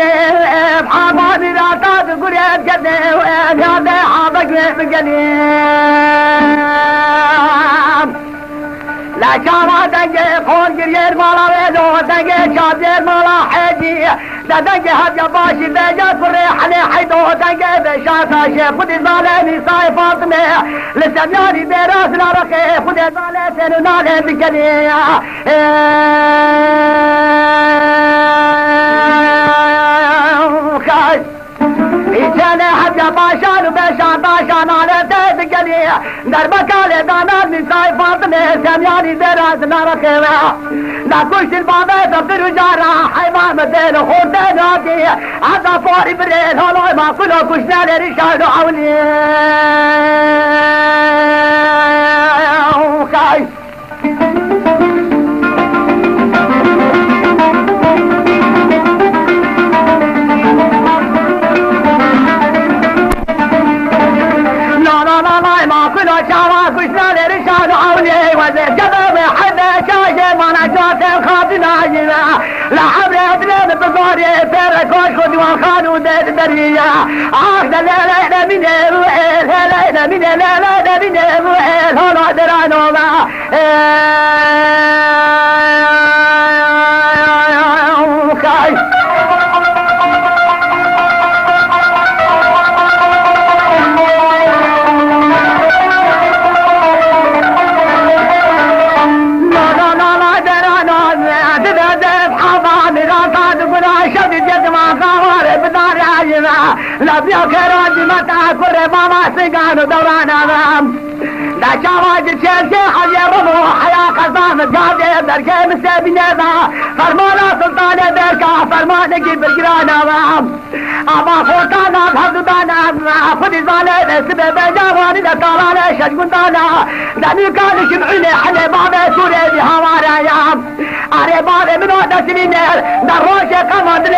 جنب حضاري لا تذكر يا جنب هذا حضك من جنب لا شارع دنجي قول قرير مالا ويلو دنجي شابير مالا حيدي لا دنجي هب يا باشي بيجا فريح لي حيدو دنجي بشاتا شي خد الظالمي صاي فاطمة لسناني براس لا رخي خد الظالمي سنو نالي بكلي ایچانه هدیا باشان و بشان باشان آله گلی در بکال دانا نیسای فاطمه سمیانی دراز نرخه و نکوشت بابه دفتر جارا حیوان دل خود نادی عدا فوری برین هلوی ما کلو کشنه لعبر بلاد بصاري فارك واشخد وخانو داد بريا. عاقد لا لا لا من الوئيل لا لا من لا لا لا من الوئيل هلا درانو ما لبیا کراجی متا کره ماما سنگانو ራጅማ ለብያ ከራጅ መጣ ኩረ ማማ ስጋኑ ደባናና ዳቻዋጅ ቸርቼ ሐየረሞ ሐያ ከዛም ጋዴ በርጌ ምሴ ቢነዛ ፈርማና ስልጣነ በርካ ፈርማን ጊ ብግራናባ አባ ፎርታና ሀብዱዳና ፉዲዛለ ስበ በጃዋን ለካላለ ሸጅጉንዳና ለሚካል ሽምዑኔ ሐለ ባበ ሱሬ ቢሃዋራያ አሬ ባሬ ምኖ ደስሊነር ደሮሼ